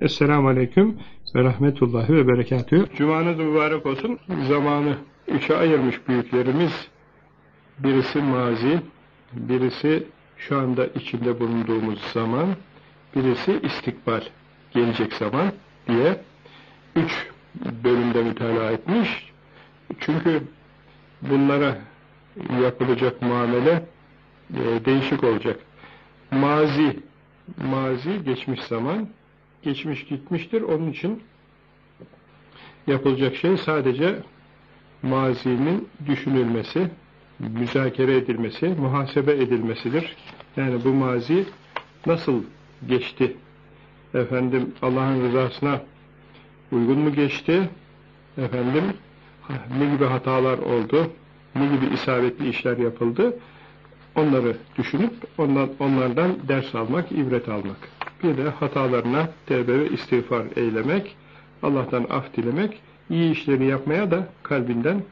Esselamu Aleyküm ve Rahmetullahi ve Berekatühü. Cumanız mübarek olsun. Zamanı üçe ayırmış büyüklerimiz. Birisi mazi, birisi şu anda içinde bulunduğumuz zaman, birisi istikbal, gelecek zaman diye üç bölümde mütalaa etmiş. Çünkü bunlara yapılacak muamele e, değişik olacak. Mazi, mazi geçmiş zaman, geçmiş gitmiştir. Onun için yapılacak şey sadece mazinin düşünülmesi, müzakere edilmesi, muhasebe edilmesidir. Yani bu mazi nasıl geçti? Efendim Allah'ın rızasına uygun mu geçti? Efendim ne gibi hatalar oldu? Ne gibi isabetli işler yapıldı? Onları düşünüp onlardan ders almak, ibret almak. Bir de hatalarına tevbe ve istiğfar eylemek, Allah'tan af dilemek, iyi işleri yapmaya da kalbinden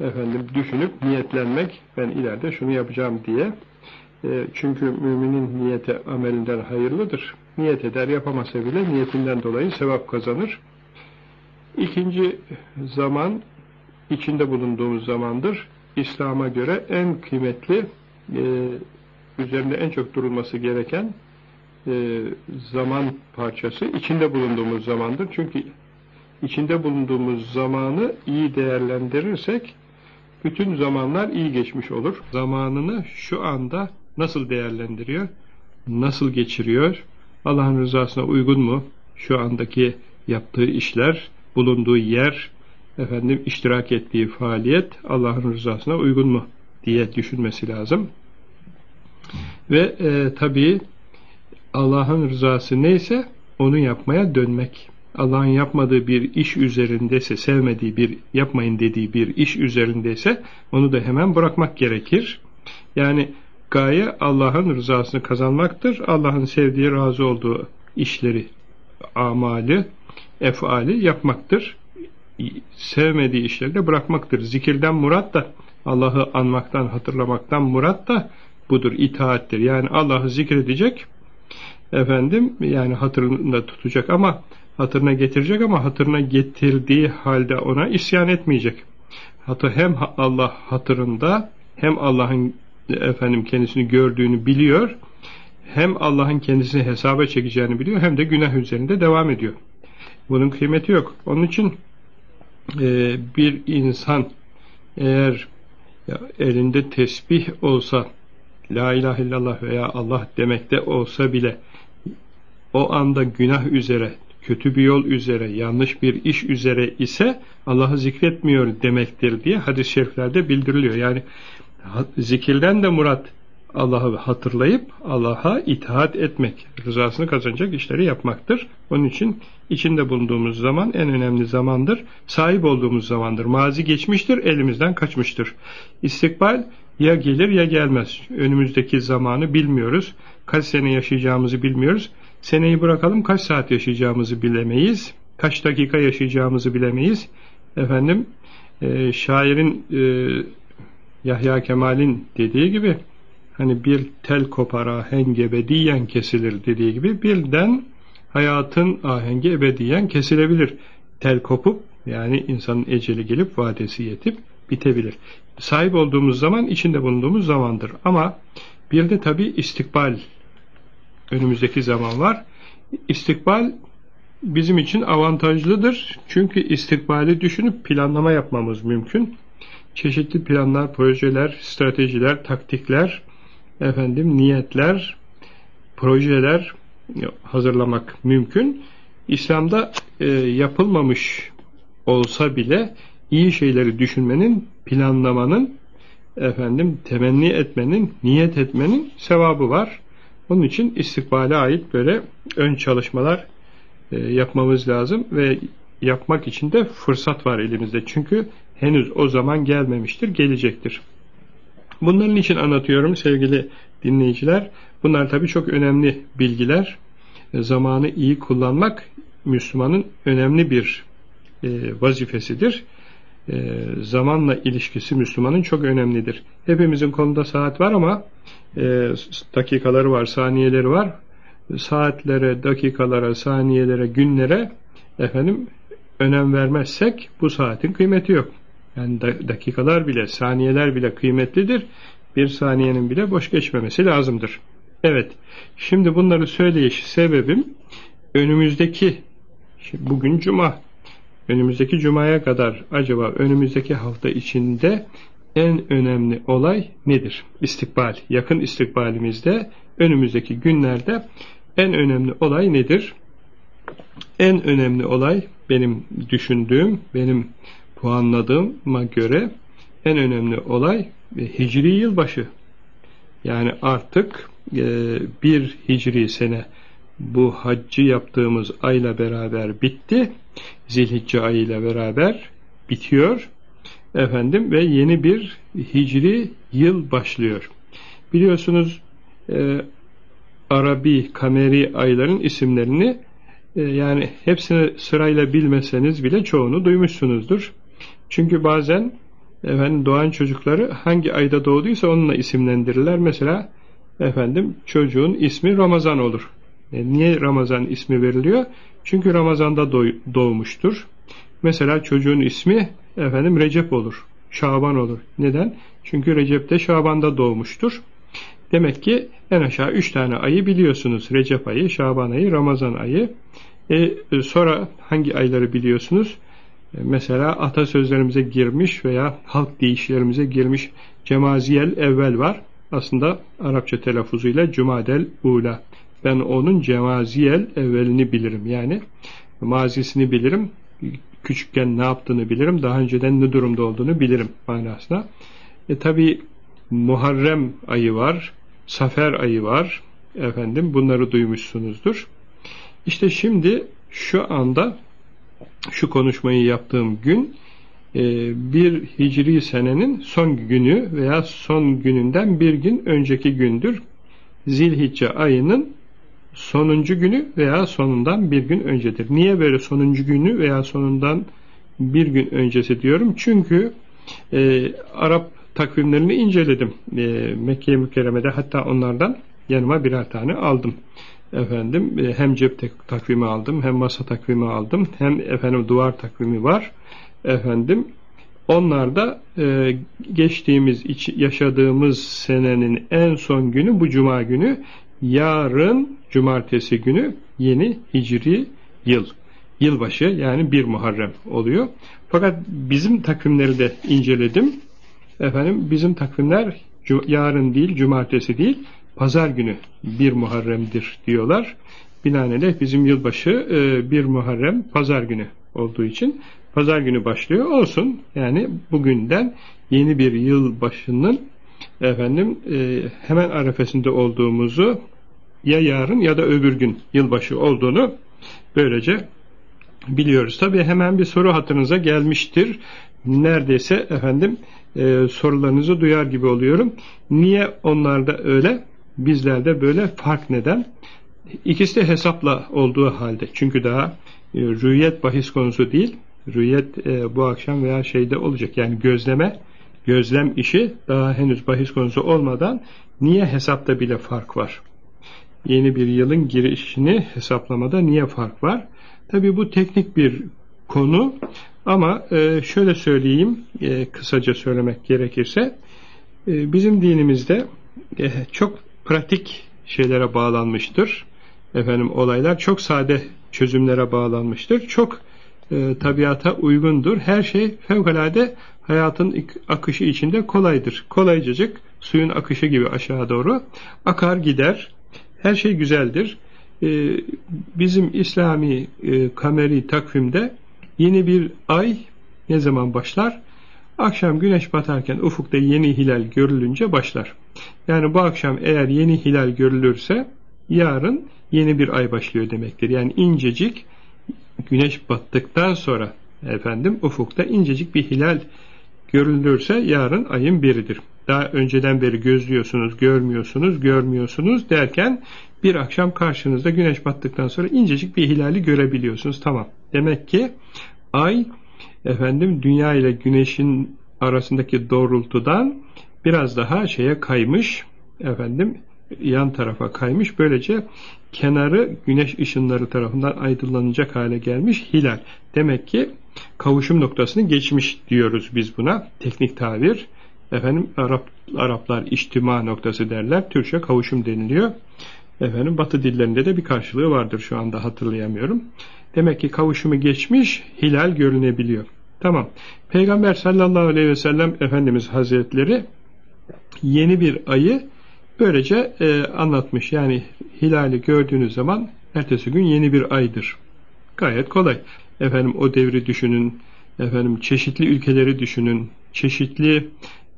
efendim düşünüp niyetlenmek, ben ileride şunu yapacağım diye. E, çünkü müminin niyeti amelinden hayırlıdır. Niyet eder, yapamasa bile niyetinden dolayı sevap kazanır. İkinci zaman, içinde bulunduğumuz zamandır. İslam'a göre en kıymetli, e, üzerinde en çok durulması gereken e, zaman parçası içinde bulunduğumuz zamandır. Çünkü içinde bulunduğumuz zamanı iyi değerlendirirsek bütün zamanlar iyi geçmiş olur. Zamanını şu anda nasıl değerlendiriyor? Nasıl geçiriyor? Allah'ın rızasına uygun mu? Şu andaki yaptığı işler, bulunduğu yer, efendim iştirak ettiği faaliyet Allah'ın rızasına uygun mu diye düşünmesi lazım. Ve e, tabii Allah'ın rızası neyse onu yapmaya dönmek. Allah'ın yapmadığı bir iş üzerindeyse, sevmediği bir, yapmayın dediği bir iş üzerindeyse onu da hemen bırakmak gerekir. Yani gaye Allah'ın rızasını kazanmaktır. Allah'ın sevdiği, razı olduğu işleri, amali, efali yapmaktır. Sevmediği işleri de bırakmaktır. Zikirden murat da Allah'ı anmaktan, hatırlamaktan murat da budur, itaattir. Yani Allah'ı zikredecek, efendim yani hatırında tutacak ama hatırına getirecek ama hatırına getirdiği halde ona isyan etmeyecek. Hatta hem Allah hatırında hem Allah'ın efendim kendisini gördüğünü biliyor hem Allah'ın kendisini hesaba çekeceğini biliyor hem de günah üzerinde devam ediyor. Bunun kıymeti yok. Onun için e, bir insan eğer ya, elinde tesbih olsa La ilahe illallah veya Allah demekte olsa bile o anda günah üzere, kötü bir yol üzere, yanlış bir iş üzere ise Allah'ı zikretmiyor demektir diye hadis-i şeriflerde bildiriliyor. Yani zikirden de murat Allah'ı hatırlayıp Allah'a itaat etmek, rızasını kazanacak işleri yapmaktır. Onun için içinde bulunduğumuz zaman en önemli zamandır. Sahip olduğumuz zamandır. Mazi geçmiştir, elimizden kaçmıştır. İstikbal ya gelir ya gelmez. Önümüzdeki zamanı bilmiyoruz. Kaç sene yaşayacağımızı bilmiyoruz. Seneyi bırakalım kaç saat yaşayacağımızı bilemeyiz. Kaç dakika yaşayacağımızı bilemeyiz. Efendim e, şairin e, Yahya Kemal'in dediği gibi hani bir tel kopara ahengi ebediyen kesilir dediği gibi birden hayatın ahengi ebediyen kesilebilir. Tel kopup yani insanın eceli gelip vadesi yetip bitebilir. Sahip olduğumuz zaman içinde bulunduğumuz zamandır. Ama bir de tabi istikbal önümüzdeki zaman var. İstikbal bizim için avantajlıdır. Çünkü istikbali düşünüp planlama yapmamız mümkün. Çeşitli planlar, projeler, stratejiler, taktikler, efendim niyetler, projeler hazırlamak mümkün. İslam'da e, yapılmamış olsa bile iyi şeyleri düşünmenin, planlamanın, efendim temenni etmenin, niyet etmenin sevabı var. Onun için istikbale ait böyle ön çalışmalar e, yapmamız lazım ve yapmak için de fırsat var elimizde. Çünkü henüz o zaman gelmemiştir, gelecektir. Bunların için anlatıyorum sevgili dinleyiciler. Bunlar tabii çok önemli bilgiler. E, zamanı iyi kullanmak Müslümanın önemli bir e, vazifesidir. E, zamanla ilişkisi Müslümanın çok önemlidir. Hepimizin konuda saat var ama dakikaları var, saniyeleri var. saatlere, dakikalara, saniyelere, günlere efendim önem vermezsek bu saatin kıymeti yok. Yani dakikalar bile, saniyeler bile kıymetlidir. Bir saniyenin bile boş geçmemesi lazımdır. Evet, şimdi bunları söyleyiş sebebim önümüzdeki, bugün cuma, önümüzdeki cumaya kadar acaba önümüzdeki hafta içinde en önemli olay nedir? İstikbal, yakın istikbalimizde önümüzdeki günlerde en önemli olay nedir? En önemli olay benim düşündüğüm, benim puanladığıma göre en önemli olay Hicri yılbaşı. Yani artık e, bir Hicri sene bu haccı yaptığımız ayla beraber bitti. Zilhicce ayıyla beraber bitiyor. Efendim ve yeni bir Hicri yıl başlıyor. Biliyorsunuz e, Arabi, Kameri ayların isimlerini e, yani hepsini sırayla bilmeseniz bile çoğunu duymuşsunuzdur. Çünkü bazen efendim doğan çocukları hangi ayda doğduysa onunla isimlendirirler. Mesela efendim çocuğun ismi Ramazan olur. E, niye Ramazan ismi veriliyor? Çünkü Ramazan'da doğmuştur. Mesela çocuğun ismi efendim Recep olur. Şaban olur. Neden? Çünkü Recep'te Şaban'da doğmuştur. Demek ki en aşağı üç tane ayı biliyorsunuz. Recep ayı, Şaban ayı, Ramazan ayı. E, e sonra hangi ayları biliyorsunuz? E, mesela atasözlerimize girmiş veya halk deyişlerimize girmiş Cemaziyel evvel var. Aslında Arapça telaffuzuyla Cumadel Ula. Ben onun Cemaziyel evvelini bilirim. Yani mazisini bilirim. Küçükken ne yaptığını bilirim. Daha önceden ne durumda olduğunu bilirim manasına. E tabi Muharrem ayı var. Safer ayı var. Efendim bunları duymuşsunuzdur. İşte şimdi şu anda şu konuşmayı yaptığım gün e, bir hicri senenin son günü veya son gününden bir gün önceki gündür. Zilhicce ayının sonuncu günü veya sonundan bir gün öncedir. Niye böyle sonuncu günü veya sonundan bir gün öncesi diyorum? Çünkü e, Arap takvimlerini inceledim. E, Mekke-i Mükerreme'de hatta onlardan yanıma birer tane aldım. Efendim e, hem cep takvimi aldım, hem masa takvimi aldım, hem efendim duvar takvimi var. Efendim onlar e, geçtiğimiz yaşadığımız senenin en son günü bu cuma günü yarın cumartesi günü yeni hicri yıl yılbaşı yani bir Muharrem oluyor. Fakat bizim takvimleri de inceledim. Efendim bizim takvimler yarın değil, cumartesi değil, pazar günü bir Muharrem'dir diyorlar. Binaenaleyh bizim yılbaşı e, bir Muharrem pazar günü olduğu için pazar günü başlıyor. Olsun yani bugünden yeni bir yıl başının efendim e, hemen arefesinde olduğumuzu ya yarın ya da öbür gün yılbaşı olduğunu böylece biliyoruz. Tabi hemen bir soru hatırınıza gelmiştir. Neredeyse efendim e, sorularınızı duyar gibi oluyorum. Niye onlarda öyle? Bizlerde böyle fark neden? İkisi de hesapla olduğu halde. Çünkü daha e, rüyet bahis konusu değil. Rüyet e, bu akşam veya şeyde olacak. Yani gözleme, gözlem işi daha henüz bahis konusu olmadan niye hesapta bile fark var? Yeni bir yılın girişini hesaplamada niye fark var? Tabi bu teknik bir konu ama e, şöyle söyleyeyim, e, kısaca söylemek gerekirse, e, bizim dinimizde çok pratik şeylere bağlanmıştır. Efendim olaylar çok sade çözümlere bağlanmıştır. Çok tabiata uygundur. Her şey fevkalade hayatın akışı içinde kolaydır. Kolaycacık suyun akışı gibi aşağı doğru akar gider. Her şey güzeldir. bizim İslami kameri takvimde Yeni bir ay ne zaman başlar? Akşam güneş batarken ufukta yeni hilal görülünce başlar. Yani bu akşam eğer yeni hilal görülürse yarın yeni bir ay başlıyor demektir. Yani incecik güneş battıktan sonra efendim ufukta incecik bir hilal görülürse yarın ayın biridir. Daha önceden beri gözlüyorsunuz, görmüyorsunuz, görmüyorsunuz derken bir akşam karşınızda güneş battıktan sonra incecik bir hilali görebiliyorsunuz. Tamam. Demek ki ay efendim dünya ile güneşin arasındaki doğrultudan biraz daha şeye kaymış efendim yan tarafa kaymış. Böylece kenarı güneş ışınları tarafından aydınlanacak hale gelmiş hilal. Demek ki kavuşum noktasını geçmiş diyoruz biz buna. Teknik tabir. Efendim Arap, Araplar içtima noktası derler. Türkçe kavuşum deniliyor. Efendim Batı dillerinde de bir karşılığı vardır şu anda hatırlayamıyorum. Demek ki kavuşumu geçmiş, hilal görünebiliyor. Tamam. Peygamber sallallahu aleyhi ve sellem Efendimiz Hazretleri yeni bir ayı böylece e, anlatmış. Yani hilali gördüğünüz zaman ertesi gün yeni bir aydır. Gayet kolay. Efendim o devri düşünün, efendim çeşitli ülkeleri düşünün, çeşitli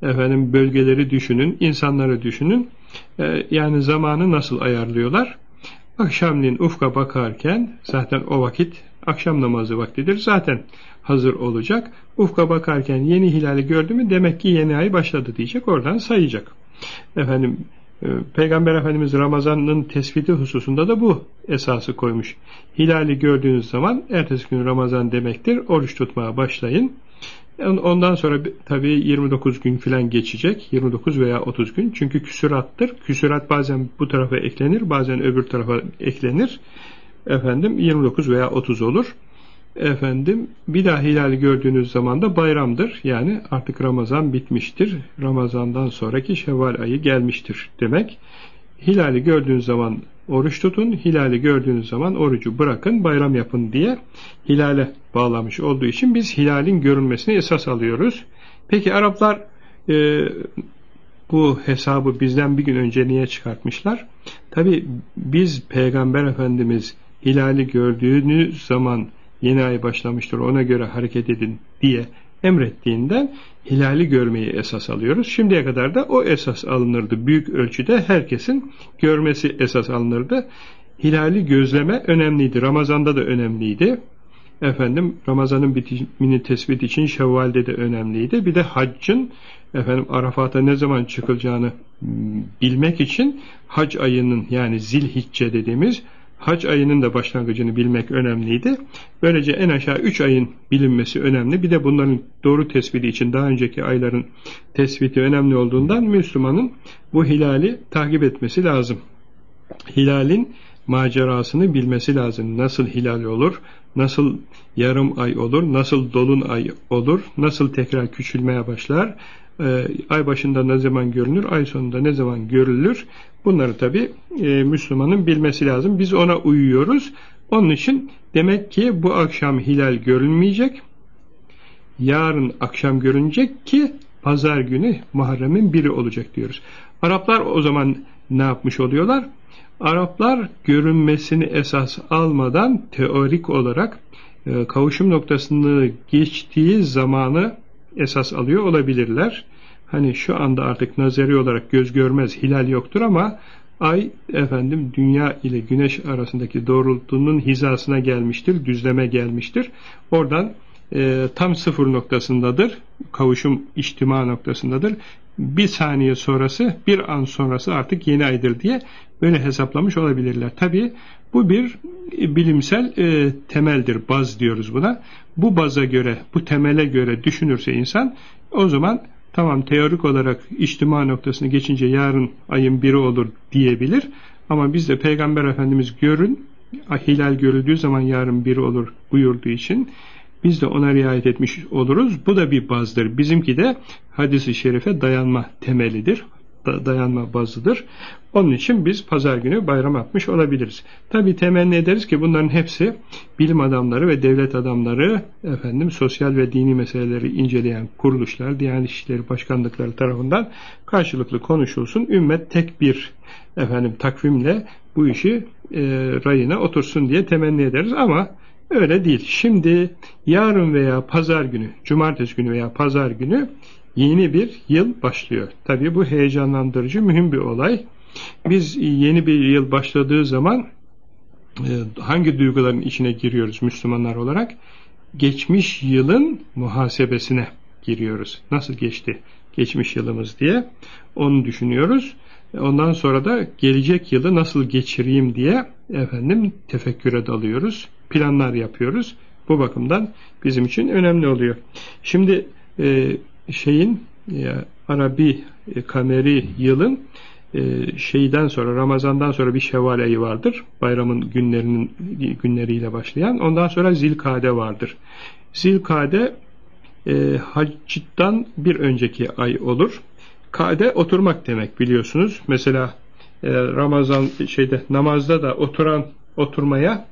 efendim bölgeleri düşünün, insanları düşünün. E, yani zamanı nasıl ayarlıyorlar? Akşamleyin ufka bakarken zaten o vakit akşam namazı vaktidir. Zaten hazır olacak. Ufka bakarken yeni hilali gördü mü demek ki yeni ay başladı diyecek. Oradan sayacak. Efendim e, Peygamber Efendimiz Ramazan'ın tespiti hususunda da bu esası koymuş. Hilali gördüğünüz zaman ertesi gün Ramazan demektir. Oruç tutmaya başlayın. Ondan sonra tabii 29 gün filan geçecek. 29 veya 30 gün. Çünkü küsurattır. Küsurat bazen bu tarafa eklenir, bazen öbür tarafa eklenir. Efendim 29 veya 30 olur. Efendim bir daha hilali gördüğünüz zaman da bayramdır. Yani artık Ramazan bitmiştir. Ramazandan sonraki Şevval ayı gelmiştir demek. Hilali gördüğünüz zaman oruç tutun, hilali gördüğünüz zaman orucu bırakın, bayram yapın diye hilale bağlamış olduğu için biz hilalin görünmesini esas alıyoruz. Peki Araplar e, bu hesabı bizden bir gün önce niye çıkartmışlar? Tabi biz Peygamber Efendimiz hilali gördüğünüz zaman yeni ay başlamıştır ona göre hareket edin diye emrettiğinden hilali görmeyi esas alıyoruz. Şimdiye kadar da o esas alınırdı. Büyük ölçüde herkesin görmesi esas alınırdı. Hilali gözleme önemliydi. Ramazanda da önemliydi. Efendim Ramazan'ın bitimini tespit için Şevval'de de önemliydi. Bir de haccın efendim Arafat'a ne zaman çıkılacağını bilmek için hac ayının yani zilhicce dediğimiz hac ayının da başlangıcını bilmek önemliydi. Böylece en aşağı 3 ayın bilinmesi önemli. Bir de bunların doğru tespiti için daha önceki ayların tespiti önemli olduğundan Müslümanın bu hilali takip etmesi lazım. Hilalin macerasını bilmesi lazım. Nasıl hilal olur, nasıl yarım ay olur, nasıl dolun ay olur, nasıl tekrar küçülmeye başlar, e, ay başında ne zaman görünür, ay sonunda ne zaman görülür. Bunları tabi e, Müslümanın bilmesi lazım. Biz ona uyuyoruz. Onun için demek ki bu akşam hilal görünmeyecek. Yarın akşam görünecek ki pazar günü Muharrem'in biri olacak diyoruz. Araplar o zaman ne yapmış oluyorlar? Araplar görünmesini esas almadan teorik olarak e, kavuşum noktasını geçtiği zamanı esas alıyor olabilirler. Hani şu anda artık nazari olarak göz görmez hilal yoktur ama ay efendim dünya ile güneş arasındaki doğrultunun hizasına gelmiştir, düzleme gelmiştir. Oradan e, tam sıfır noktasındadır. Kavuşum içtima noktasındadır. Bir saniye sonrası, bir an sonrası artık yeni aydır diye böyle hesaplamış olabilirler. Tabi bu bir bilimsel e, temeldir, baz diyoruz buna. Bu baza göre, bu temele göre düşünürse insan o zaman tamam teorik olarak içtima noktasını geçince yarın ayın biri olur diyebilir. Ama biz de Peygamber Efendimiz görün, hilal görüldüğü zaman yarın biri olur buyurduğu için biz de ona riayet etmiş oluruz. Bu da bir bazdır. Bizimki de hadisi şerife dayanma temelidir. Dayanma bazıdır. Onun için biz pazar günü bayram yapmış olabiliriz. Tabi temenni ederiz ki bunların hepsi bilim adamları ve devlet adamları, efendim sosyal ve dini meseleleri inceleyen kuruluşlar, Diyanet İşleri Başkanlıkları tarafından karşılıklı konuşulsun. Ümmet tek bir efendim takvimle bu işi e, rayına otursun diye temenni ederiz ama öyle değil. Şimdi yarın veya pazar günü, cumartesi günü veya pazar günü yeni bir yıl başlıyor. Tabii bu heyecanlandırıcı, mühim bir olay. Biz yeni bir yıl başladığı zaman e, hangi duyguların içine giriyoruz Müslümanlar olarak? Geçmiş yılın muhasebesine giriyoruz. Nasıl geçti geçmiş yılımız diye onu düşünüyoruz. Ondan sonra da gelecek yılı nasıl geçireyim diye efendim tefekküre dalıyoruz. Planlar yapıyoruz. Bu bakımdan bizim için önemli oluyor. Şimdi e, şeyin e, Arabi e, kameri yılın e, şeyden sonra Ramazan'dan sonra bir Şevval ayı vardır. Bayramın günlerinin günleriyle başlayan. Ondan sonra Zilkade vardır. Zilkade e, haccıdan bir önceki ay olur. Kade oturmak demek biliyorsunuz. Mesela e, Ramazan şeyde namazda da oturan oturmaya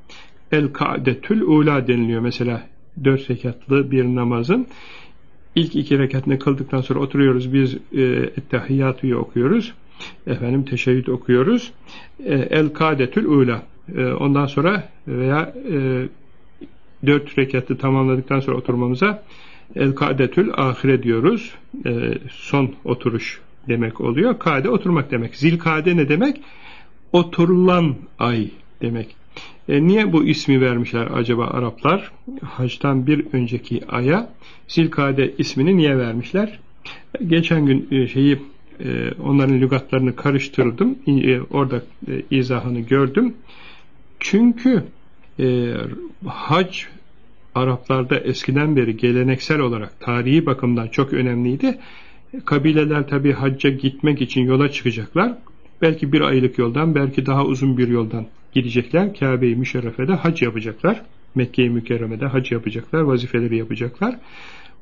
el kadetül ula deniliyor. Mesela dört rekatlı bir namazın ilk iki rekatını kıldıktan sonra oturuyoruz. Biz e, ettehiyyatüyü okuyoruz. Efendim teşebbüt okuyoruz. E, el kadetül ula. E, ondan sonra veya e, dört rekatı tamamladıktan sonra oturmamıza el kadetül ahire diyoruz. E, son oturuş demek oluyor. Kade oturmak demek. Zilkade ne demek? Oturulan ay demek. E, niye bu ismi vermişler acaba Araplar? Hacdan bir önceki aya Zilkade ismini niye vermişler? Geçen gün e, şeyi e, onların lügatlarını karıştırdım. E, orada e, izahını gördüm. Çünkü e, hac Araplarda eskiden beri geleneksel olarak tarihi bakımdan çok önemliydi. Kabileler tabi hacca gitmek için yola çıkacaklar. Belki bir aylık yoldan, belki daha uzun bir yoldan gidecekler. Kabe-i Müşerrefe'de hac yapacaklar. Mekke-i Mükerreme'de hac yapacaklar, vazifeleri yapacaklar.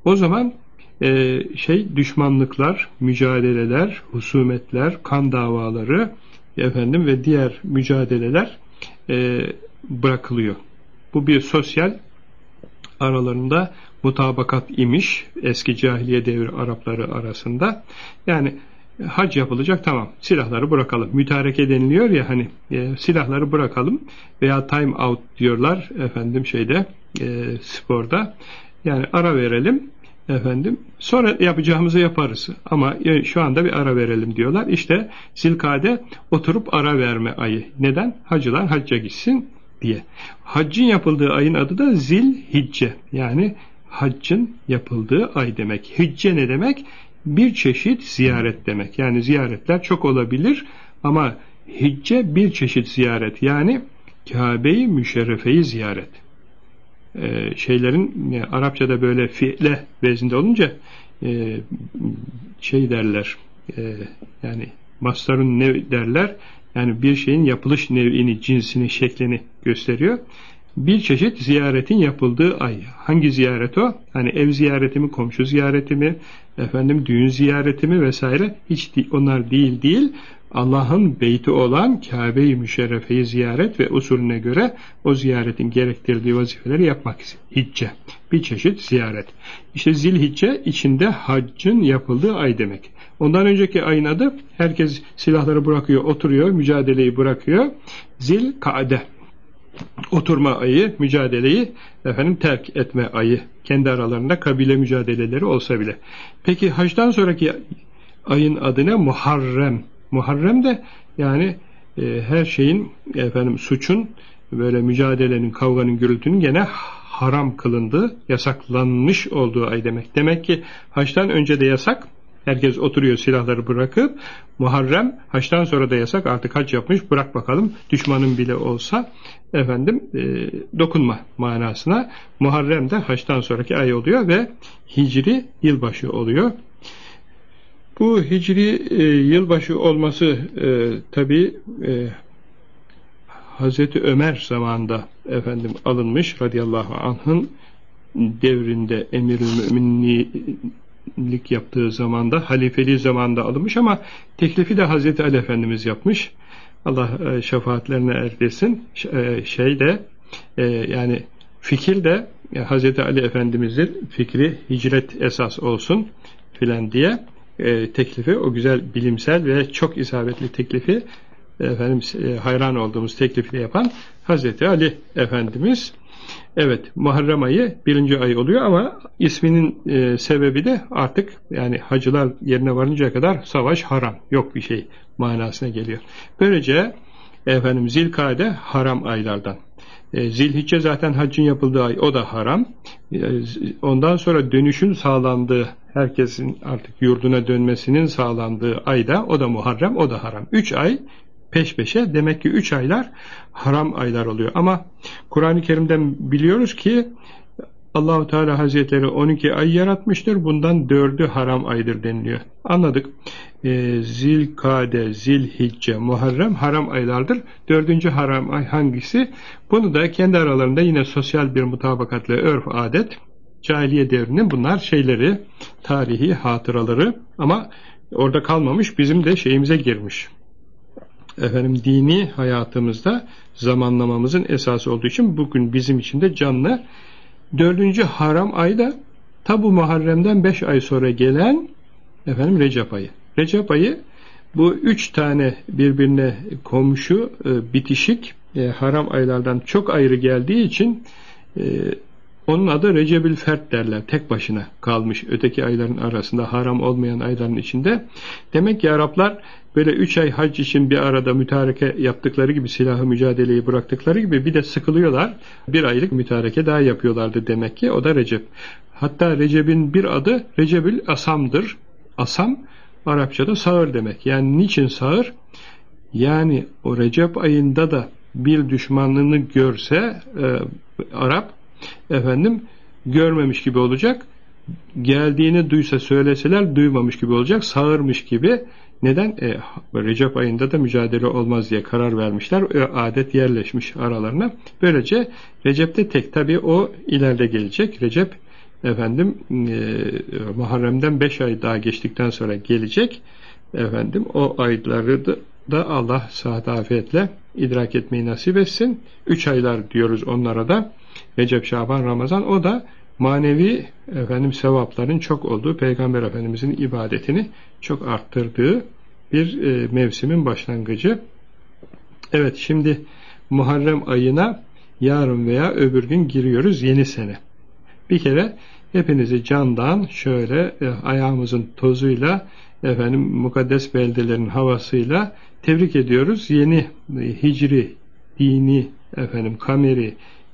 O zaman e, şey düşmanlıklar, mücadeleler, husumetler, kan davaları efendim ve diğer mücadeleler e, bırakılıyor. Bu bir sosyal aralarında mutabakat imiş eski cahiliye devri Arapları arasında. Yani hac yapılacak tamam silahları bırakalım. Mütareke deniliyor ya hani e, silahları bırakalım veya time out diyorlar efendim şeyde e, sporda. Yani ara verelim efendim sonra yapacağımızı yaparız ama e, şu anda bir ara verelim diyorlar. İşte zilkade oturup ara verme ayı. Neden? Hacılar hacca gitsin diye. Haccın yapıldığı ayın adı da Zilhicce. Yani haccın yapıldığı ay demek. Hicce ne demek? Bir çeşit ziyaret demek. Yani ziyaretler çok olabilir ama hicce bir çeşit ziyaret. Yani Kabe-i Müşerrefe'yi ziyaret. Ee, şeylerin e, Arapçada böyle fiile vezinde olunca e, şey derler e, yani mastarın ne derler yani bir şeyin yapılış nevini, cinsini, şeklini gösteriyor. Bir çeşit ziyaretin yapıldığı ay. Hangi ziyaret o? Hani ev ziyareti mi, komşu ziyareti mi, efendim düğün ziyareti mi vesaire. Hiç onlar değil değil. Allah'ın beyti olan Kabe-i Müşerrefe'yi ziyaret ve usulüne göre o ziyaretin gerektirdiği vazifeleri yapmak hicce. Bir çeşit ziyaret. İşte zilhicce içinde haccın yapıldığı ay demek. Ondan önceki ayın adı herkes silahları bırakıyor, oturuyor, mücadeleyi bırakıyor. Zil Kade. Oturma ayı, mücadeleyi efendim terk etme ayı. Kendi aralarında kabile mücadeleleri olsa bile. Peki hacdan sonraki ayın adı ne? Muharrem. Muharrem de yani e, her şeyin efendim suçun böyle mücadelenin, kavganın, gürültünün gene haram kılındığı, yasaklanmış olduğu ay demek. Demek ki haçtan önce de yasak, Herkes oturuyor silahları bırakıp. Muharrem haçtan sonra da yasak artık hac yapmış. Bırak bakalım düşmanın bile olsa efendim e, dokunma manasına. Muharrem de haçtan sonraki ay oluyor ve Hicri yılbaşı oluyor. Bu Hicri e, yılbaşı olması e, tabi e, Hazreti Ömer zamanında efendim alınmış radıyallahu anh'ın devrinde emirül müminliği lik yaptığı zamanda, halifeliği zamanda alınmış ama teklifi de Hazreti Ali Efendimiz yapmış. Allah e, şefaatlerine erdirsin. E, şey de e, yani fikir de Hazreti Ali Efendimiz'in fikri hicret esas olsun filan diye teklifi o güzel bilimsel ve çok isabetli teklifi efendim hayran olduğumuz teklifi yapan Hazreti Ali Efendimiz Evet Muharrem ayı birinci ay oluyor ama isminin e, sebebi de artık yani hacılar yerine varıncaya kadar savaş haram yok bir şey manasına geliyor. Böylece efendim Zilkade haram aylardan. E, Zilhicce zaten haccın yapıldığı ay o da haram. E, ondan sonra dönüşün sağlandığı herkesin artık yurduna dönmesinin sağlandığı ay da o da Muharrem o da haram. Üç ay peş peşe demek ki üç aylar haram aylar oluyor. Ama Kur'an-ı Kerim'den biliyoruz ki Allahu Teala Hazretleri 12 ay yaratmıştır. Bundan 4'ü haram aydır deniliyor. Anladık. Ee, Zilkade, Zilhicce, Muharrem haram aylardır. Dördüncü haram ay hangisi? Bunu da kendi aralarında yine sosyal bir mutabakatla örf adet cahiliye devrinin bunlar şeyleri, tarihi hatıraları ama orada kalmamış bizim de şeyimize girmiş. Efendim dini hayatımızda zamanlamamızın esası olduğu için bugün bizim için de canlı. Dördüncü haram ayda tabu Muharrem'den beş ay sonra gelen efendim Recep ayı. Recep ayı bu üç tane birbirine komşu e, bitişik e, haram aylardan çok ayrı geldiği için e, onun adı Recebül Fert derler. Tek başına kalmış öteki ayların arasında haram olmayan ayların içinde. Demek ki Araplar böyle üç ay hac için bir arada mütareke yaptıkları gibi silahı mücadeleyi bıraktıkları gibi bir de sıkılıyorlar. Bir aylık mütareke daha yapıyorlardı demek ki. O da Recep. Hatta Recep'in bir adı Recebül Asam'dır. Asam Arapçada sağır demek. Yani niçin sağır? Yani o Recep ayında da bir düşmanlığını görse e, Arap efendim görmemiş gibi olacak. Geldiğini duysa söyleseler duymamış gibi olacak. Sağırmış gibi. Neden? E, Recep ayında da mücadele olmaz diye karar vermişler. E, adet yerleşmiş aralarına. Böylece Recep'te tek tabi o ileride gelecek. Recep efendim e, Muharrem'den 5 ay daha geçtikten sonra gelecek. Efendim o ayları da, da Allah saat afiyetle idrak etmeyi nasip etsin. 3 aylar diyoruz onlara da. Recep, Şaban, Ramazan o da manevi efendim sevapların çok olduğu Peygamber Efendimizin ibadetini çok arttırdığı bir e, mevsimin başlangıcı. Evet şimdi Muharrem ayına yarın veya öbür gün giriyoruz yeni sene. Bir kere hepinizi candan şöyle e, ayağımızın tozuyla efendim mukaddes beldelerin havasıyla tebrik ediyoruz. Yeni e, hicri, dini, efendim kameri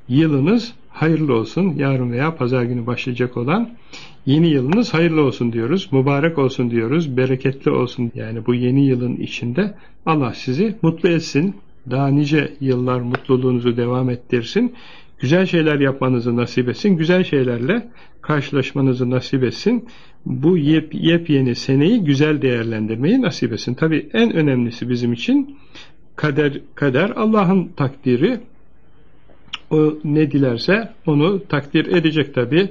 yılınız hayırlı olsun. Yarın veya pazar günü başlayacak olan yeni yılınız hayırlı olsun diyoruz. Mübarek olsun diyoruz. Bereketli olsun. Yani bu yeni yılın içinde Allah sizi mutlu etsin. Daha nice yıllar mutluluğunuzu devam ettirsin. Güzel şeyler yapmanızı nasip etsin. Güzel şeylerle karşılaşmanızı nasip etsin. Bu yep, yepyeni seneyi güzel değerlendirmeyi nasip etsin. Tabi en önemlisi bizim için kader, kader Allah'ın takdiri. O ne dilerse onu takdir edecek tabi.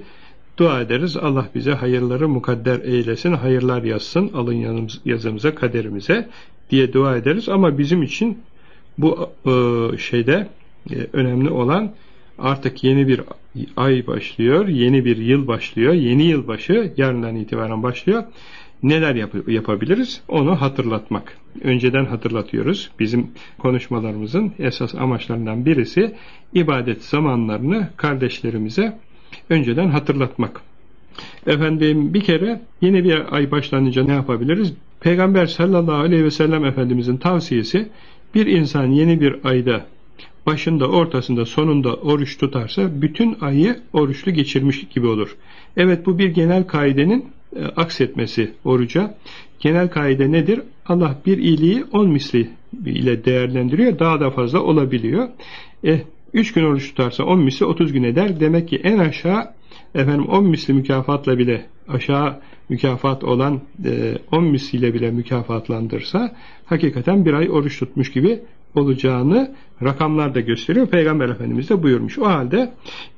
Dua ederiz. Allah bize hayırları mukadder eylesin. Hayırlar yazsın. Alın yazımıza, kaderimize diye dua ederiz. Ama bizim için bu e, şeyde e, önemli olan artık yeni bir ay başlıyor, yeni bir yıl başlıyor, yeni yıl başı yarından itibaren başlıyor. Neler yap yapabiliriz? Onu hatırlatmak. Önceden hatırlatıyoruz. Bizim konuşmalarımızın esas amaçlarından birisi ibadet zamanlarını kardeşlerimize önceden hatırlatmak. Efendim bir kere yeni bir ay başlanınca ne yapabiliriz? Peygamber sallallahu aleyhi ve sellem Efendimizin tavsiyesi bir insan yeni bir ayda başında, ortasında, sonunda oruç tutarsa bütün ayı oruçlu geçirmiş gibi olur. Evet bu bir genel kaidenin e, aksetmesi oruca. Genel kaide nedir? Allah bir iyiliği on misli ile değerlendiriyor. Daha da fazla olabiliyor. E, 3 gün oruç tutarsa 10 misli 30 gün eder. Demek ki en aşağı efendim 10 misli mükafatla bile aşağı mükafat olan e, 10 misliyle bile mükafatlandırsa hakikaten bir ay oruç tutmuş gibi olacağını rakamlar da gösteriyor. Peygamber Efendimiz de buyurmuş. O halde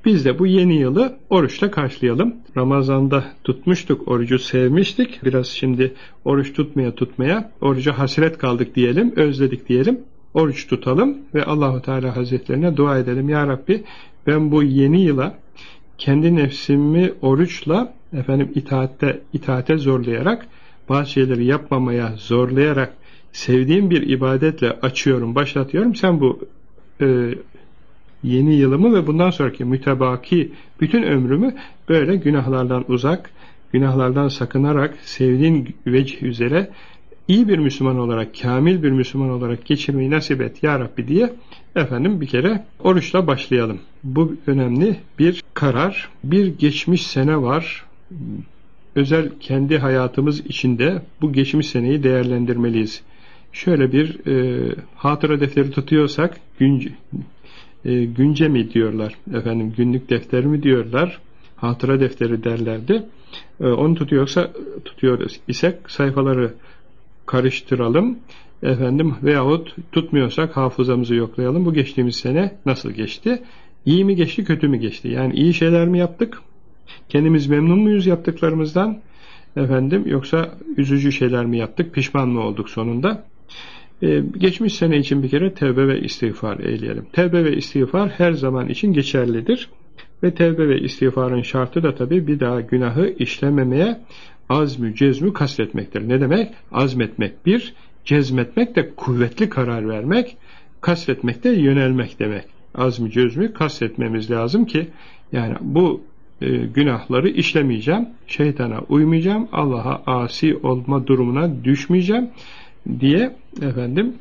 biz de bu yeni yılı oruçla karşılayalım. Ramazanda tutmuştuk, orucu sevmiştik. Biraz şimdi oruç tutmaya tutmaya oruca hasret kaldık diyelim, özledik diyelim. Oruç tutalım ve Allahu Teala Hazretlerine dua edelim. Ya Rabbi ben bu yeni yıla kendi nefsimi oruçla efendim itaatte itaate zorlayarak bazı şeyleri yapmamaya zorlayarak sevdiğim bir ibadetle açıyorum, başlatıyorum. Sen bu e, yeni yılımı ve bundan sonraki mütebaki bütün ömrümü böyle günahlardan uzak, günahlardan sakınarak sevdiğin vecih üzere iyi bir Müslüman olarak, kamil bir Müslüman olarak geçirmeyi nasip et ya Rabbi diye efendim bir kere oruçla başlayalım. Bu önemli bir karar. Bir geçmiş sene var. Özel kendi hayatımız içinde bu geçmiş seneyi değerlendirmeliyiz şöyle bir e, hatıra defteri tutuyorsak günce, e, günce mi diyorlar efendim günlük defter mi diyorlar hatıra defteri derlerdi. E, onu tutuyorsa tutuyoruz isek sayfaları karıştıralım efendim veyahut tutmuyorsak hafızamızı yoklayalım. Bu geçtiğimiz sene nasıl geçti? İyi mi geçti, kötü mü geçti? Yani iyi şeyler mi yaptık? Kendimiz memnun muyuz yaptıklarımızdan? Efendim yoksa üzücü şeyler mi yaptık? Pişman mı olduk sonunda? Ee, geçmiş sene için bir kere tevbe ve istiğfar eyleyelim. Tevbe ve istiğfar her zaman için geçerlidir. Ve tevbe ve istiğfarın şartı da tabi bir daha günahı işlememeye azmü cezmü kastetmektir. Ne demek? Azmetmek bir, cezmetmek de kuvvetli karar vermek, kastetmek de yönelmek demek. Azmü cezmü kastetmemiz lazım ki yani bu e, günahları işlemeyeceğim, şeytana uymayacağım, Allah'a asi olma durumuna düşmeyeceğim diye efendim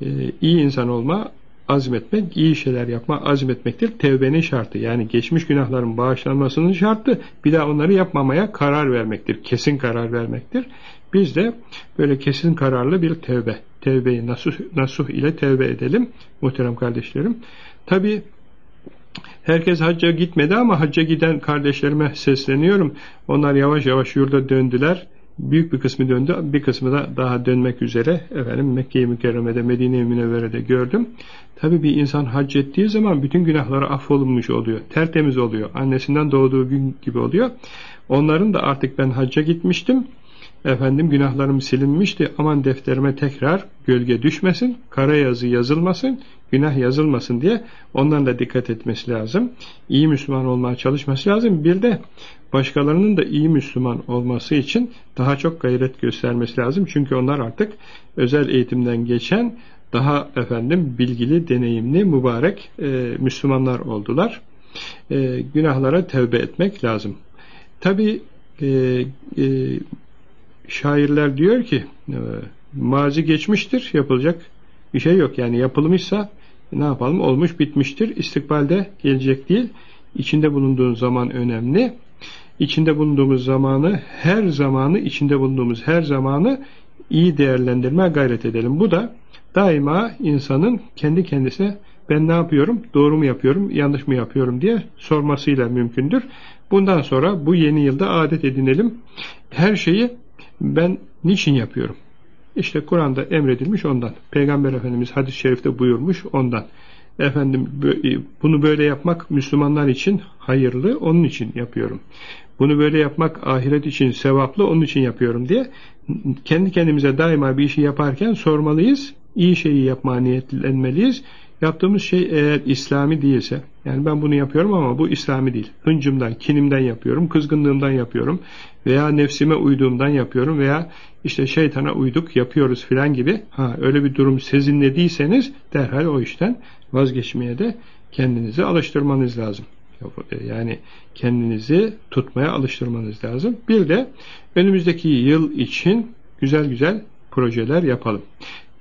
e, iyi insan olma azmetmek, iyi şeyler yapma azmetmektir. Tevbenin şartı yani geçmiş günahların bağışlanmasının şartı bir daha onları yapmamaya karar vermektir. Kesin karar vermektir. Biz de böyle kesin kararlı bir tevbe, tevbeyi nasuh, nasuh ile tevbe edelim muhterem kardeşlerim. Tabi herkes hacca gitmedi ama hacca giden kardeşlerime sesleniyorum. Onlar yavaş yavaş yurda döndüler büyük bir kısmı döndü. Bir kısmı da daha dönmek üzere efendim Mekke-i Mükerreme'de, Medine-i Münevvere'de gördüm. Tabi bir insan hac ettiği zaman bütün günahları affolunmuş oluyor. Tertemiz oluyor. Annesinden doğduğu gün gibi oluyor. Onların da artık ben hacca gitmiştim. Efendim günahlarım silinmişti. Aman defterime tekrar gölge düşmesin. Kara yazı yazılmasın. Günah yazılmasın diye ondan da dikkat etmesi lazım. İyi Müslüman olmaya çalışması lazım. Bir de başkalarının da iyi Müslüman olması için daha çok gayret göstermesi lazım. Çünkü onlar artık özel eğitimden geçen daha efendim bilgili, deneyimli, mübarek e, Müslümanlar oldular. E, günahlara tevbe etmek lazım. Tabi e, e, şairler diyor ki e, mazi geçmiştir, yapılacak bir şey yok. Yani yapılmışsa ne yapalım? Olmuş bitmiştir. İstikbalde gelecek değil. İçinde bulunduğun zaman önemli içinde bulunduğumuz zamanı, her zamanı, içinde bulunduğumuz her zamanı iyi değerlendirmeye gayret edelim. Bu da daima insanın kendi kendisine ben ne yapıyorum, doğru mu yapıyorum, yanlış mı yapıyorum diye sormasıyla mümkündür. Bundan sonra bu yeni yılda adet edinelim. Her şeyi ben niçin yapıyorum? İşte Kur'an'da emredilmiş ondan. Peygamber Efendimiz hadis-i şerifte buyurmuş ondan. Efendim bunu böyle yapmak Müslümanlar için hayırlı, onun için yapıyorum bunu böyle yapmak ahiret için sevaplı onun için yapıyorum diye kendi kendimize daima bir işi yaparken sormalıyız. İyi şeyi yapmaya niyetlenmeliyiz. Yaptığımız şey eğer İslami değilse, yani ben bunu yapıyorum ama bu İslami değil. Hıncımdan, kinimden yapıyorum, kızgınlığımdan yapıyorum veya nefsime uyduğumdan yapıyorum veya işte şeytana uyduk yapıyoruz filan gibi. Ha öyle bir durum sezinlediyseniz derhal o işten vazgeçmeye de kendinizi alıştırmanız lazım. Yani kendinizi tutmaya alıştırmanız lazım. Bir de önümüzdeki yıl için güzel güzel projeler yapalım.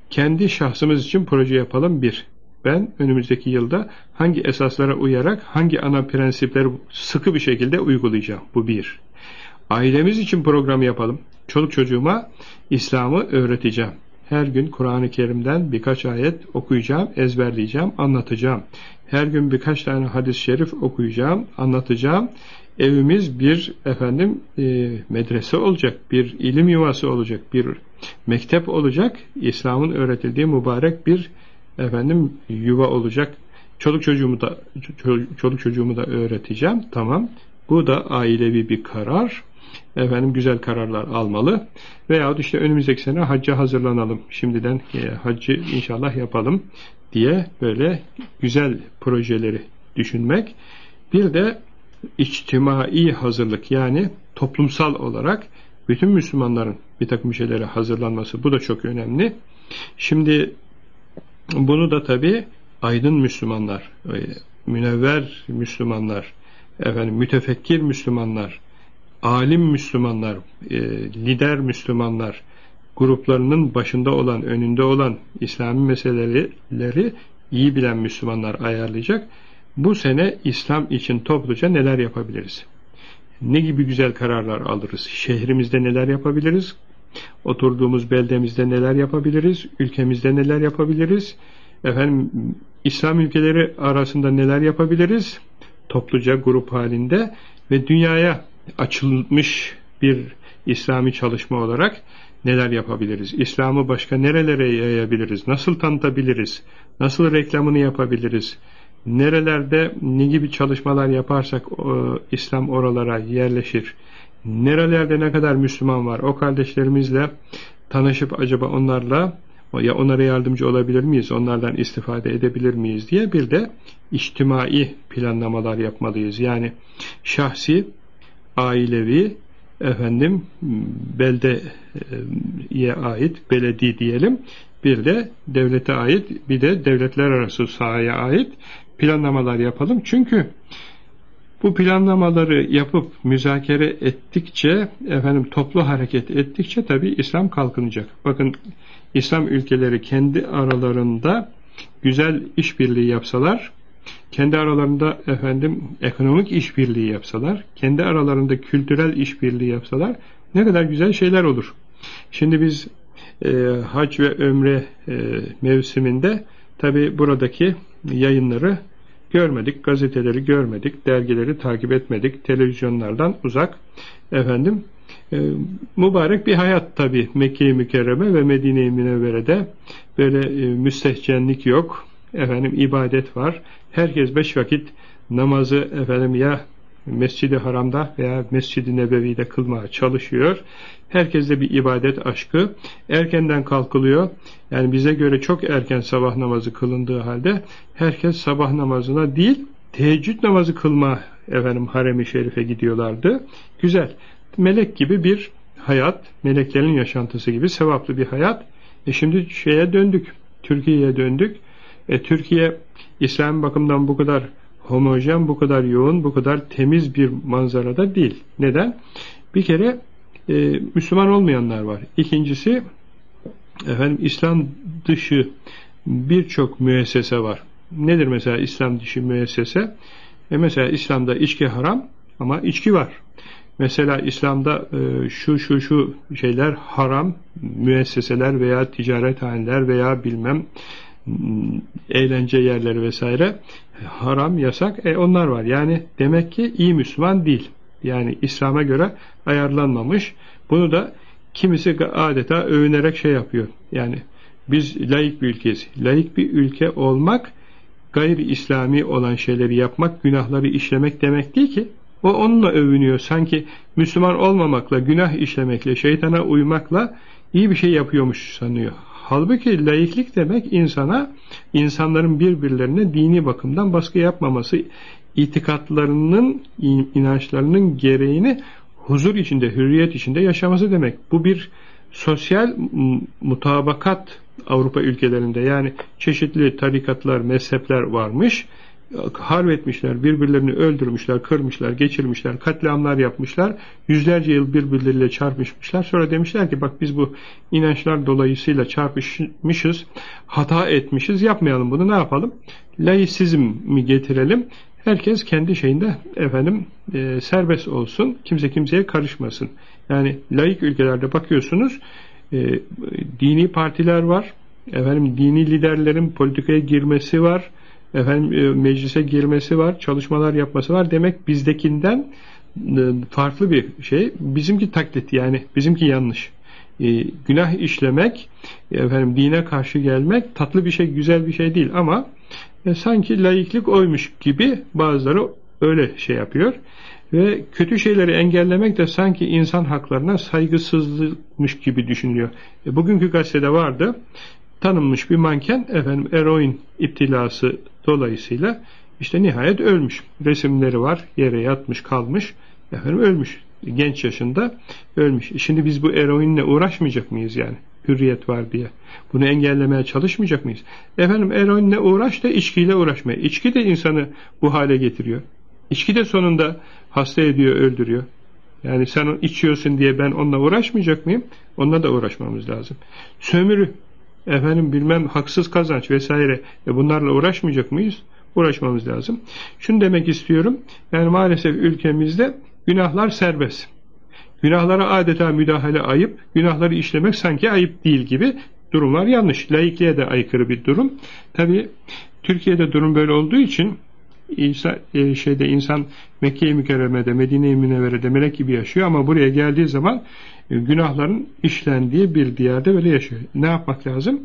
Kendi şahsımız için proje yapalım bir. Ben önümüzdeki yılda hangi esaslara uyarak hangi ana prensipleri sıkı bir şekilde uygulayacağım. Bu bir. Ailemiz için program yapalım. Çoluk çocuğuma İslam'ı öğreteceğim. Her gün Kur'an-ı Kerim'den birkaç ayet okuyacağım, ezberleyeceğim, anlatacağım. Her gün birkaç tane hadis-i şerif okuyacağım, anlatacağım. Evimiz bir efendim e, medrese olacak, bir ilim yuvası olacak, bir mektep olacak. İslam'ın öğretildiği mübarek bir efendim yuva olacak. Çoluk çocuğumu da çoluk çocuğumu da öğreteceğim. Tamam. Bu da ailevi bir karar efendim güzel kararlar almalı. Veyahut işte önümüzdeki sene hacca hazırlanalım. Şimdiden e, haccı inşallah yapalım diye böyle güzel projeleri düşünmek. Bir de içtimai hazırlık yani toplumsal olarak bütün Müslümanların bir takım şeylere hazırlanması bu da çok önemli. Şimdi bunu da tabi aydın Müslümanlar, e, münevver Müslümanlar, efendim mütefekkir Müslümanlar, alim Müslümanlar, e, lider Müslümanlar gruplarının başında olan, önünde olan İslami meseleleri iyi bilen Müslümanlar ayarlayacak. Bu sene İslam için topluca neler yapabiliriz? Ne gibi güzel kararlar alırız? Şehrimizde neler yapabiliriz? Oturduğumuz beldemizde neler yapabiliriz? Ülkemizde neler yapabiliriz? Efendim İslam ülkeleri arasında neler yapabiliriz? Topluca grup halinde ve dünyaya açılmış bir İslami çalışma olarak neler yapabiliriz? İslam'ı başka nerelere yayabiliriz? Nasıl tanıtabiliriz? Nasıl reklamını yapabiliriz? Nerelerde ne gibi çalışmalar yaparsak o, İslam oralara yerleşir? Nerelerde ne kadar Müslüman var? O kardeşlerimizle tanışıp acaba onlarla ya onlara yardımcı olabilir miyiz? Onlardan istifade edebilir miyiz diye bir de içtimai planlamalar yapmalıyız. Yani şahsi, ailevi, efendim beldeye ait, beledi diyelim. Bir de devlete ait, bir de devletler arası sahaya ait planlamalar yapalım. Çünkü bu planlamaları yapıp müzakere ettikçe, efendim toplu hareket ettikçe tabi İslam kalkınacak. Bakın İslam ülkeleri kendi aralarında güzel işbirliği yapsalar, kendi aralarında efendim ekonomik işbirliği yapsalar, kendi aralarında kültürel işbirliği yapsalar ne kadar güzel şeyler olur. Şimdi biz e, hac ve ömre e, mevsiminde tabi buradaki yayınları görmedik, gazeteleri görmedik, dergileri takip etmedik, televizyonlardan uzak. Efendim e, mübarek bir hayat tabi Mekke-i Mükerreme ve Medine-i Münevvere'de. Böyle e, müstehcenlik yok, efendim ibadet var. Herkes beş vakit namazı efendim ya Mescid-i Haram'da veya Mescid-i Nebevi'de kılmaya çalışıyor. Herkeste bir ibadet aşkı. Erkenden kalkılıyor. Yani bize göre çok erken sabah namazı kılındığı halde herkes sabah namazına değil teheccüd namazı kılma efendim harem-i şerife gidiyorlardı. Güzel. Melek gibi bir hayat, meleklerin yaşantısı gibi sevaplı bir hayat. E şimdi şeye döndük. Türkiye'ye döndük. E, Türkiye İslam bakımından bu kadar homojen, bu kadar yoğun, bu kadar temiz bir manzarada değil. Neden? Bir kere e, Müslüman olmayanlar var. İkincisi efendim İslam dışı birçok müessese var. Nedir mesela İslam dışı müessese? E mesela İslam'da içki haram ama içki var. Mesela İslam'da e, şu şu şu şeyler haram müesseseler veya ticarethaneler veya bilmem eğlence yerleri vesaire haram, yasak. E onlar var. Yani demek ki iyi Müslüman değil. Yani İslam'a göre ayarlanmamış. Bunu da kimisi adeta övünerek şey yapıyor. Yani biz layık bir ülkeyiz. Layık bir ülke olmak gayri İslami olan şeyleri yapmak, günahları işlemek demek değil ki. O onunla övünüyor. Sanki Müslüman olmamakla, günah işlemekle, şeytana uymakla iyi bir şey yapıyormuş sanıyor. Halbuki laiklik demek insana, insanların birbirlerine dini bakımdan baskı yapmaması, itikatlarının, inançlarının gereğini huzur içinde, hürriyet içinde yaşaması demek. Bu bir sosyal mutabakat Avrupa ülkelerinde yani çeşitli tarikatlar, mezhepler varmış harp etmişler, birbirlerini öldürmüşler, kırmışlar, geçirmişler, katliamlar yapmışlar, yüzlerce yıl birbirleriyle çarpışmışlar. Sonra demişler ki bak biz bu inançlar dolayısıyla çarpışmışız, hata etmişiz, yapmayalım bunu ne yapalım? Laisizm mi getirelim? Herkes kendi şeyinde efendim e, serbest olsun, kimse kimseye karışmasın. Yani laik ülkelerde bakıyorsunuz, e, dini partiler var, efendim dini liderlerin politikaya girmesi var, efendim e, meclise girmesi var, çalışmalar yapması var. Demek bizdekinden e, farklı bir şey. Bizimki taklit yani bizimki yanlış. E, günah işlemek, efendim dine karşı gelmek tatlı bir şey, güzel bir şey değil ama e, sanki laiklik oymuş gibi bazıları öyle şey yapıyor. Ve kötü şeyleri engellemek de sanki insan haklarına saygısızlıkmış gibi düşünüyor. E, bugünkü gazetede vardı tanınmış bir manken efendim eroin iptilası dolayısıyla işte nihayet ölmüş. Resimleri var. Yere yatmış kalmış. Efendim ölmüş. Genç yaşında ölmüş. Şimdi biz bu eroinle uğraşmayacak mıyız yani? Hürriyet var diye. Bunu engellemeye çalışmayacak mıyız? Efendim eroinle uğraş da içkiyle uğraşmaya. İçki de insanı bu hale getiriyor. İçki de sonunda hasta ediyor, öldürüyor. Yani sen içiyorsun diye ben onunla uğraşmayacak mıyım? Onunla da uğraşmamız lazım. Sömürü efendim bilmem haksız kazanç vesaire e bunlarla uğraşmayacak mıyız? Uğraşmamız lazım. Şunu demek istiyorum. Yani maalesef ülkemizde günahlar serbest. Günahlara adeta müdahale ayıp, günahları işlemek sanki ayıp değil gibi durumlar yanlış. Laikliğe de aykırı bir durum. Tabi Türkiye'de durum böyle olduğu için İnsan, e, şeyde insan Mekke-i Mükerreme'de, Medine-i Münevvere'de melek gibi yaşıyor ama buraya geldiği zaman e, günahların işlendiği bir diyarda böyle yaşıyor. Ne yapmak lazım?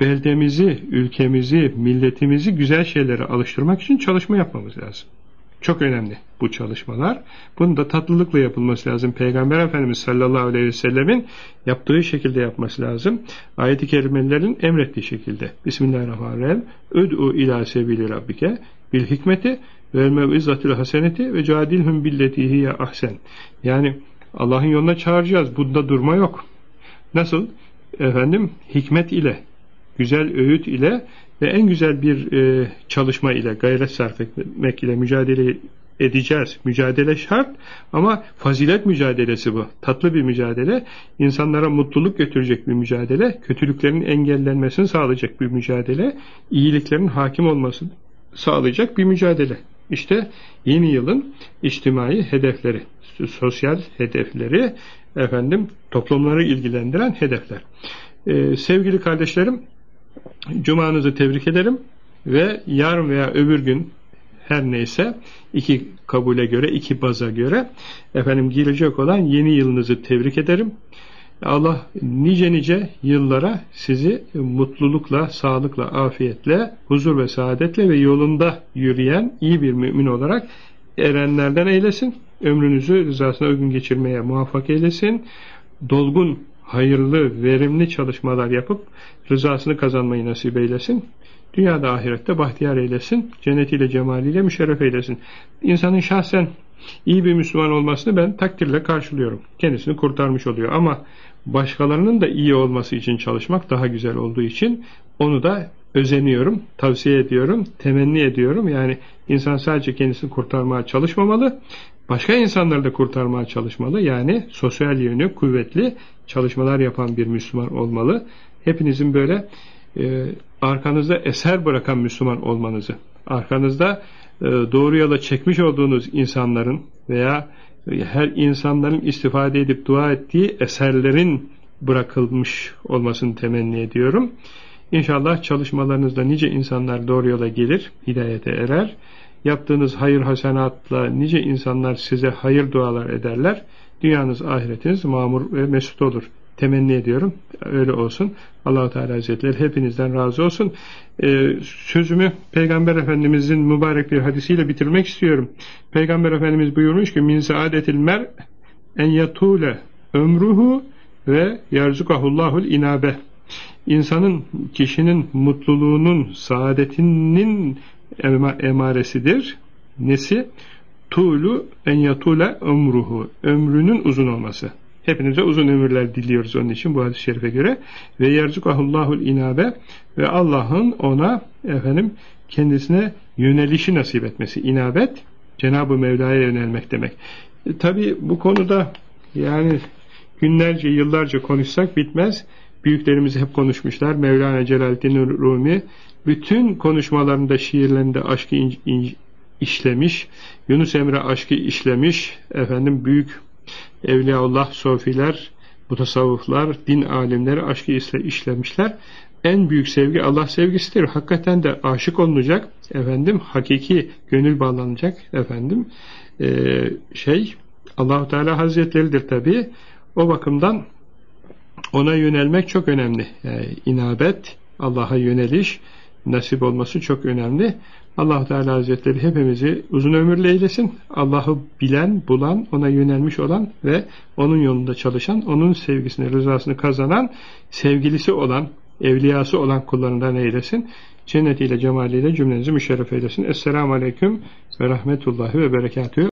Beldemizi, ülkemizi, milletimizi güzel şeylere alıştırmak için çalışma yapmamız lazım. Çok önemli bu çalışmalar. Bunun da tatlılıkla yapılması lazım. Peygamber Efendimiz sallallahu aleyhi ve sellemin yaptığı şekilde yapması lazım. Ayet-i kerimelerin emrettiği şekilde. Bismillahirrahmanirrahim. Öd'u ila sebili rabbike bil hikmeti ve mevizzatil haseneti ve cadilhum billetihiye ahsen. Yani Allah'ın yoluna çağıracağız. Bunda durma yok. Nasıl? Efendim hikmet ile, güzel öğüt ile ve en güzel bir e, çalışma ile, gayret sarf etmek ile mücadele edeceğiz. Mücadele şart ama fazilet mücadelesi bu. Tatlı bir mücadele. insanlara mutluluk götürecek bir mücadele. Kötülüklerin engellenmesini sağlayacak bir mücadele. iyiliklerin hakim olmasını sağlayacak bir mücadele. İşte yeni yılın içtimai hedefleri, sosyal hedefleri, efendim toplumları ilgilendiren hedefler. Ee, sevgili kardeşlerim, Cumanızı tebrik ederim ve yarın veya öbür gün her neyse iki kabule göre, iki baza göre efendim girecek olan yeni yılınızı tebrik ederim. Allah nice nice yıllara sizi mutlulukla, sağlıkla, afiyetle, huzur ve saadetle ve yolunda yürüyen iyi bir mümin olarak erenlerden eylesin. Ömrünüzü rızasına uygun geçirmeye muvaffak eylesin. Dolgun hayırlı, verimli çalışmalar yapıp rızasını kazanmayı nasip eylesin. Dünyada ahirette bahtiyar eylesin. Cennetiyle, cemaliyle müşerref eylesin. İnsanın şahsen iyi bir Müslüman olmasını ben takdirle karşılıyorum. Kendisini kurtarmış oluyor ama başkalarının da iyi olması için çalışmak daha güzel olduğu için onu da özeniyorum, tavsiye ediyorum, temenni ediyorum. Yani insan sadece kendisini kurtarmaya çalışmamalı, başka insanları da kurtarmaya çalışmalı. Yani sosyal yönü kuvvetli çalışmalar yapan bir Müslüman olmalı. Hepinizin böyle e, arkanızda eser bırakan Müslüman olmanızı, arkanızda e, doğru yola çekmiş olduğunuz insanların veya her insanların istifade edip dua ettiği eserlerin bırakılmış olmasını temenni ediyorum. İnşallah çalışmalarınızda nice insanlar doğru yola gelir, hidayete erer. Yaptığınız hayır hasenatla nice insanlar size hayır dualar ederler. Dünyanız, ahiretiniz mamur ve mesut olur. Temenni ediyorum. Öyle olsun. Allahu Teala Hazretleri hepinizden razı olsun. Ee, sözümü Peygamber Efendimizin mübarek bir hadisiyle bitirmek istiyorum. Peygamber Efendimiz buyurmuş ki min saadetil mer en yatule ömruhu ve yerzukahullahul inabe. İnsanın, kişinin mutluluğunun, saadetinin emaresidir. Nesi? Tuğlu en yatule ömruhu. Ömrünün uzun olması. Hepinize uzun ömürler diliyoruz onun için bu hadis-i şerife göre. Ve yerzukahullahul inabe ve Allah'ın ona efendim kendisine yönelişi nasip etmesi. İnabet Cenab-ı Mevla'ya yönelmek demek. E, Tabi bu konuda yani günlerce yıllarca konuşsak bitmez. Büyüklerimiz hep konuşmuşlar. Mevlana Celaleddin Rumi bütün konuşmalarında, şiirlerinde aşkı işlemiş. Yunus Emre aşkı işlemiş. Efendim büyük Evliyaullah, sofiler, mutasavvıflar, din alimleri aşkı işlemişler. En büyük sevgi Allah sevgisidir. Hakikaten de aşık olunacak. Efendim hakiki gönül bağlanacak. Efendim ee, şey Allahu Teala Hazretleridir tabi. O bakımdan ona yönelmek çok önemli. Yani inabet, Allah'a yöneliş nasip olması çok önemli allah Teala Hazretleri hepimizi uzun ömürlü eylesin. Allah'ı bilen, bulan, ona yönelmiş olan ve onun yolunda çalışan, onun sevgisini, rızasını kazanan, sevgilisi olan, evliyası olan kullarından eylesin. Cennetiyle, cemaliyle cümlenizi müşerref eylesin. Esselamu Aleyküm ve Rahmetullahi ve Berekatühü.